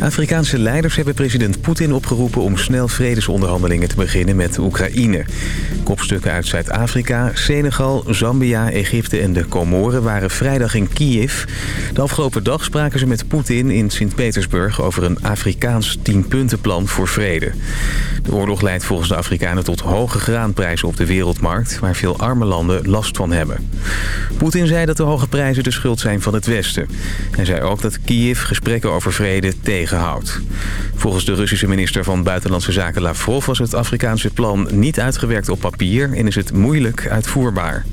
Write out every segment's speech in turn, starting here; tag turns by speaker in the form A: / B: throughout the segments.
A: Afrikaanse leiders hebben president Poetin opgeroepen om snel vredesonderhandelingen te beginnen met Oekraïne. Kopstukken uit Zuid-Afrika, Senegal, Zambia, Egypte en de Comoren waren vrijdag in Kiev. De afgelopen dag spraken ze met Poetin in Sint-Petersburg over een Afrikaans tienpuntenplan voor vrede. De oorlog leidt volgens de Afrikanen tot hoge graanprijzen op de wereldmarkt, waar veel arme landen last van hebben. Poetin zei dat de hoge prijzen de schuld zijn van het Westen. Hij zei ook dat Kiev gesprekken over vrede Volgens de Russische minister van Buitenlandse Zaken Lavrov was het Afrikaanse plan niet uitgewerkt op papier en is het moeilijk uitvoerbaar.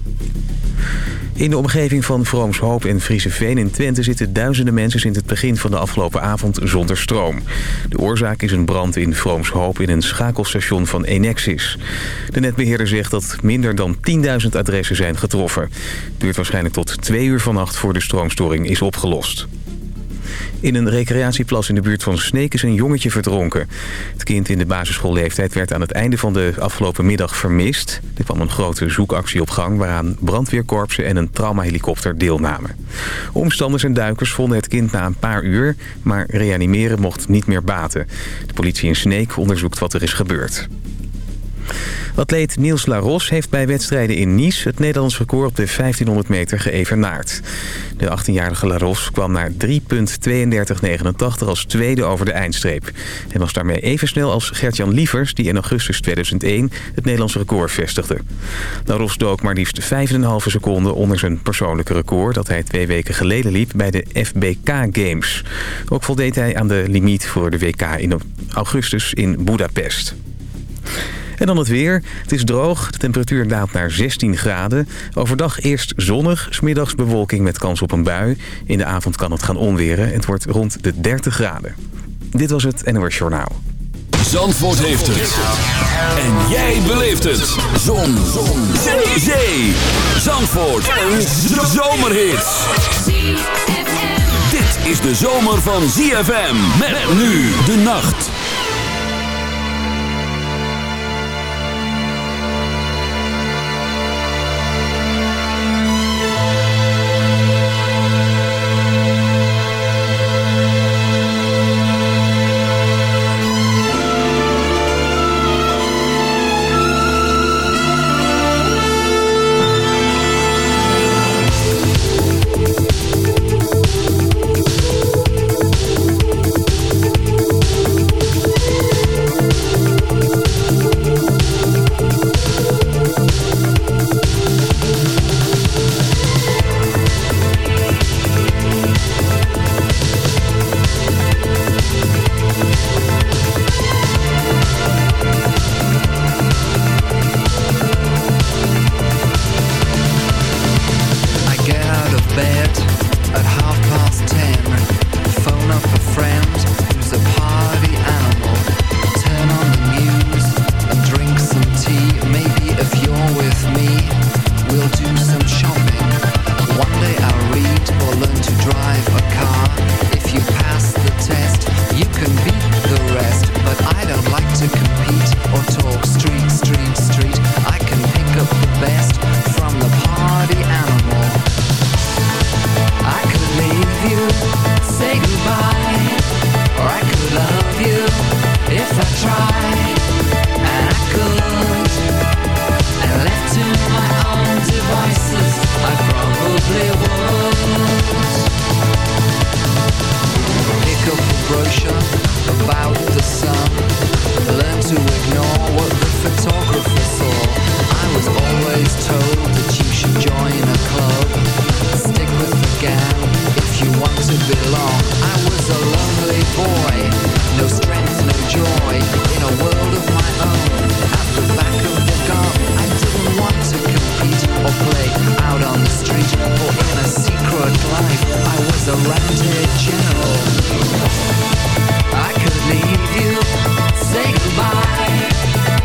A: In de omgeving van Vroomshoop en Veen in Twente zitten duizenden mensen sinds het begin van de afgelopen avond zonder stroom. De oorzaak is een brand in Vroomshoop in een schakelstation van Enexis. De netbeheerder zegt dat minder dan 10.000 adressen zijn getroffen. Het duurt waarschijnlijk tot twee uur vannacht voor de stroomstoring is opgelost. In een recreatieplas in de buurt van Sneek is een jongetje verdronken. Het kind in de basisschoolleeftijd werd aan het einde van de afgelopen middag vermist. Er kwam een grote zoekactie op gang waaraan brandweerkorpsen en een traumahelikopter deelnamen. Omstanders en duikers vonden het kind na een paar uur, maar reanimeren mocht niet meer baten. De politie in Sneek onderzoekt wat er is gebeurd. Atleet Niels Laros heeft bij wedstrijden in Nice het Nederlands record op de 1500 meter geëvenaard. De 18-jarige Laros kwam naar 3.32.89 als tweede over de eindstreep. Hij was daarmee even snel als Gertjan Lievers die in augustus 2001 het Nederlands record vestigde. Laros dook maar liefst 5,5 seconden onder zijn persoonlijke record dat hij twee weken geleden liep bij de FBK Games. Ook voldeed hij aan de limiet voor de WK in augustus in Budapest. En dan het weer. Het is droog. De temperatuur daalt naar 16 graden. Overdag eerst zonnig. Smiddags bewolking met kans op een bui. In de avond kan het gaan onweren. Het wordt rond de 30 graden. Dit was het NOS Journaal.
B: Zandvoort heeft het. En jij beleeft het. Zon. Zon. Zee. Zee. Zandvoort. Een zomerhit. Dit is de zomer van ZFM. Met nu de nacht.
C: say goodbye Or I could love you if I tried. And I could. And left to my own devices I probably would. Pick up a brochure about the sun. Learn to ignore what photographer saw. I was always told that you should join a club. Stick with the gang if you want to belong. I was a lonely boy, no strength, no joy. In a world of my own, at the back of the garden I didn't want to compete or play out on the street Or in a secret life, I was a rented general. I could leave you, say goodbye.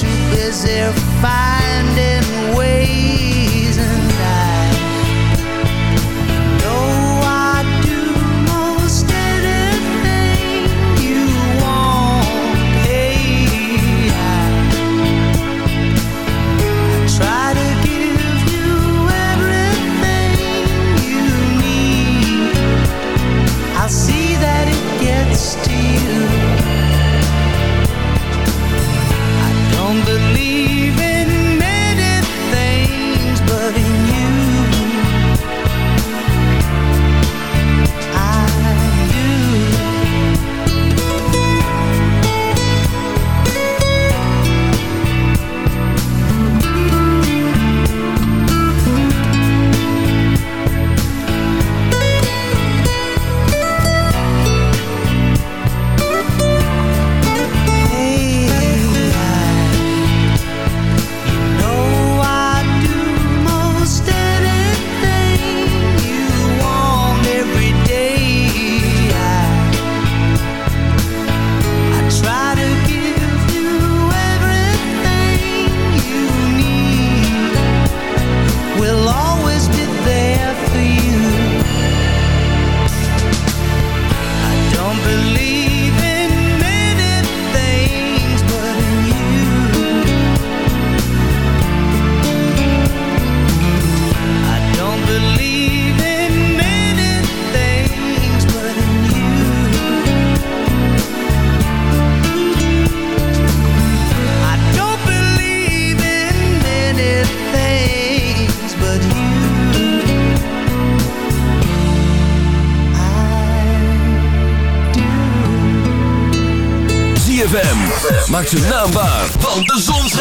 D: too busy
E: fighting.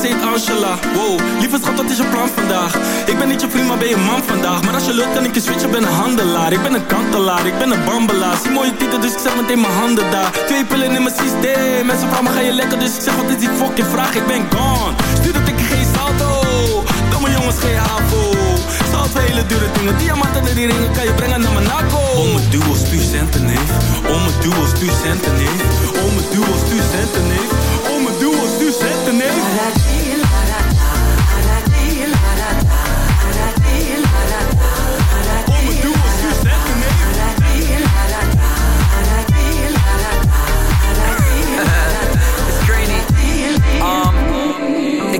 F: Ze heet Angela. Wow, lieve schat, wat is je plan vandaag? Ik ben niet je vriend, maar ben je man vandaag. Maar als je lukt, kan ik je switchen, ben een handelaar. Ik ben een kantelaar, ik ben een bambelaar. Zie mooie titel, dus ik zet meteen mijn handen daar. Twee pillen in mijn systeem. Mensen vragen me, ga je lekker? Dus ik zeg, wat is die fucking vraag? Ik ben gone. Stuur dat ik geen salto. Domme jongens, geen havo. Zout hele dure dingen. Diamanten en die ringen kan je brengen naar Monaco Om mijn duo, stuur centen, neef. Om mijn duo, stuur centen, neef. Om mijn duo, stuur centen, neef. Om mijn duo, stuur centen, neef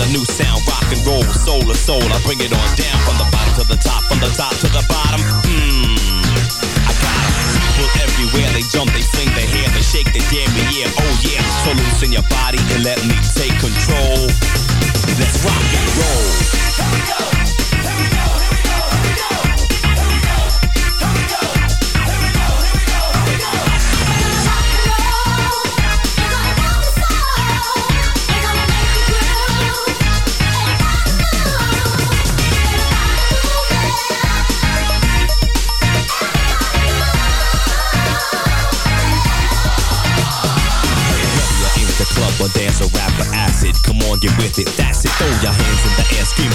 D: The
G: new sound, rock and roll, soul to soul. I bring it on down from the bottom to the top, from the top to the bottom. Mmm, I got. People everywhere, they jump, they swing their hair, they shake their dairy, yeah, oh yeah. So loosen your body and let me take control. Let's rock and roll.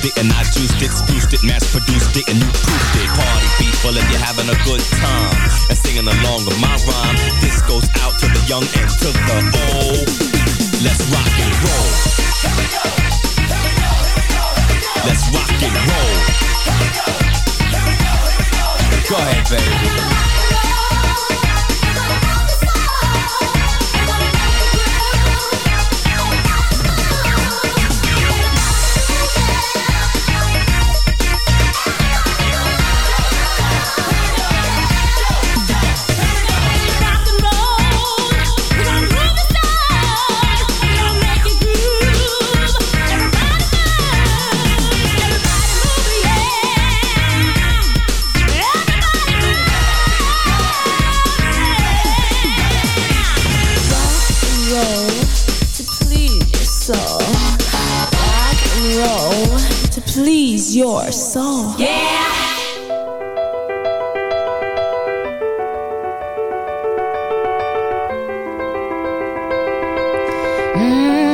G: Seduced it and I juiced it, spruced it, mass produced it, and you proofed it. Party people if you're having a good time and singing along with my rhyme. This goes out to the young and to the old.
H: Mm.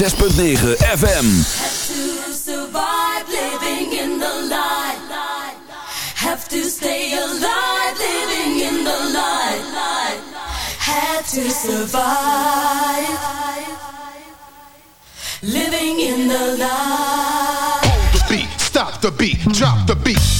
H: 106.9 FM.
I: have to stay alive, living in the light. have to survive, living in the light.
J: Hold the beat, stop the beat, drop the beat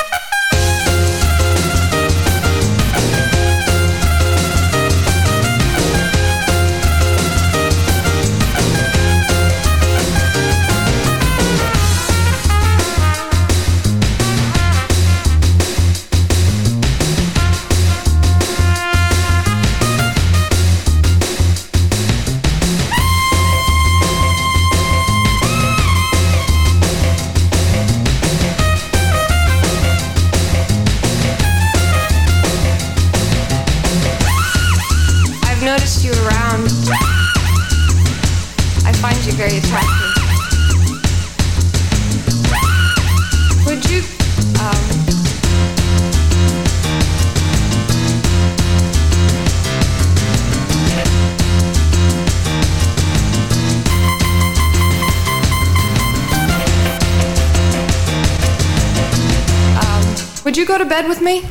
K: go to bed with me?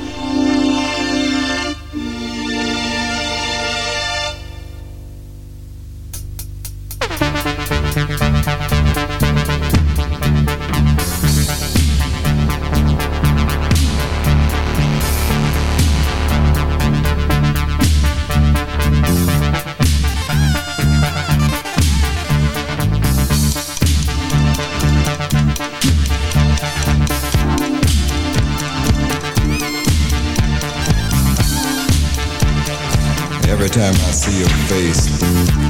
L: see your face.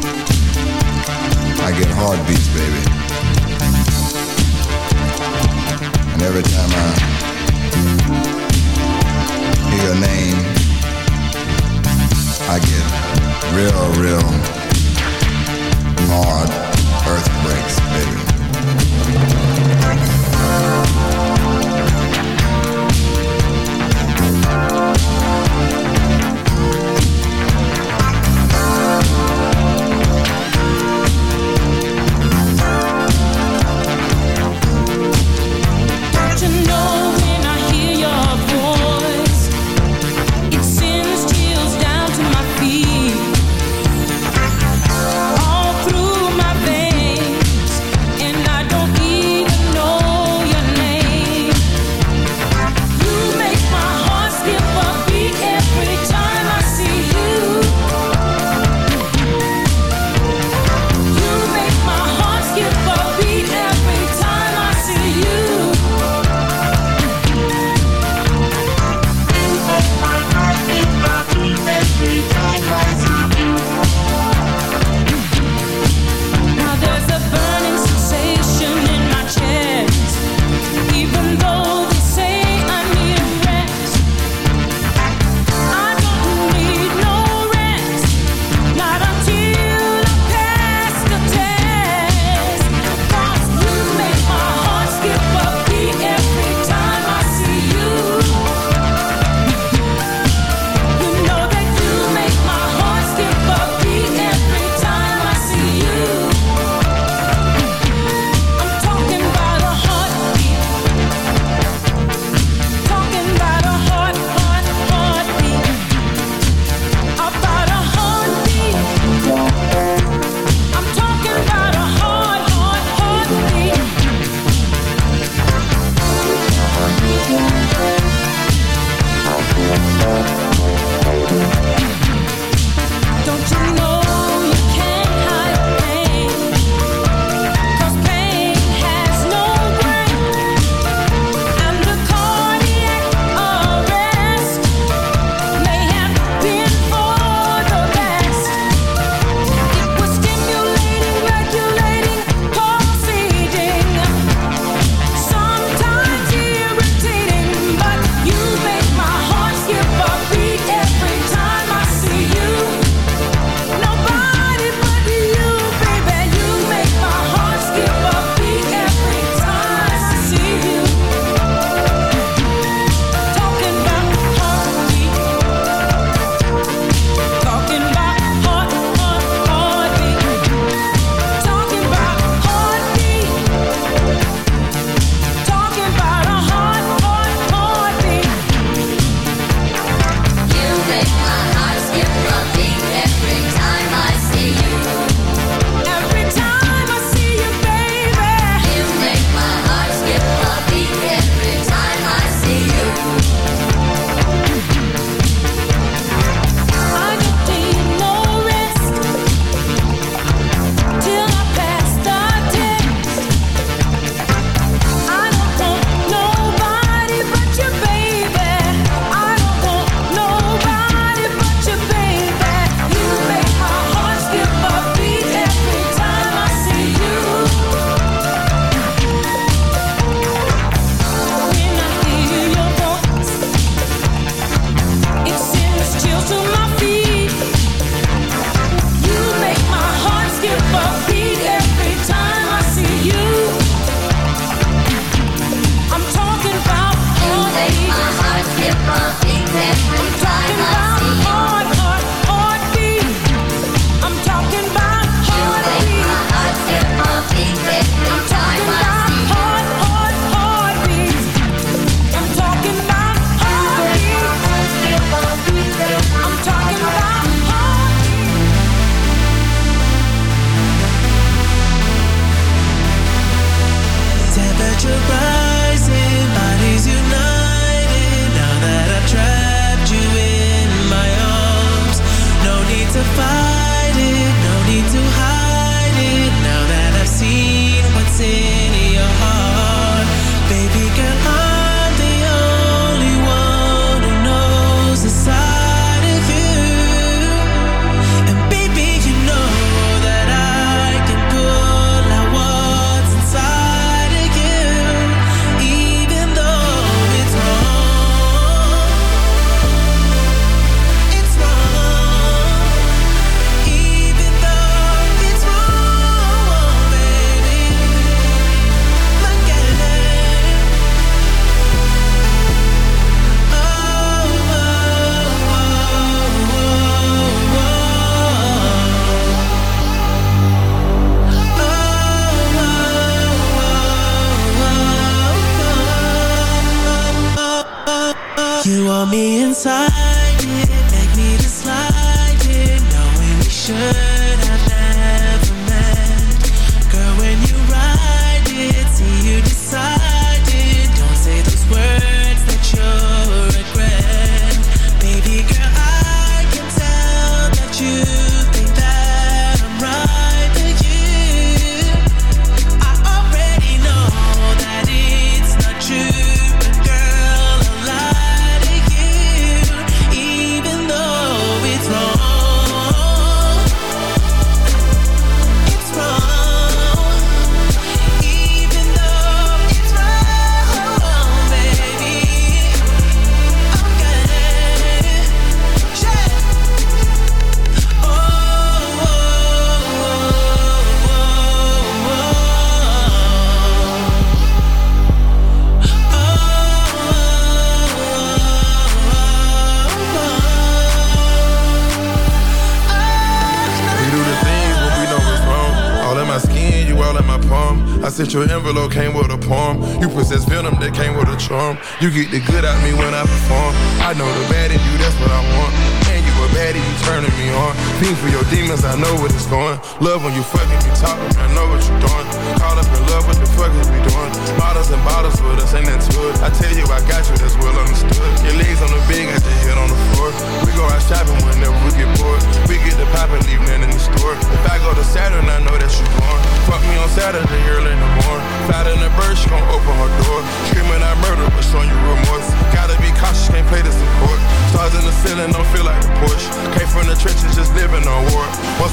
M: You
N: get the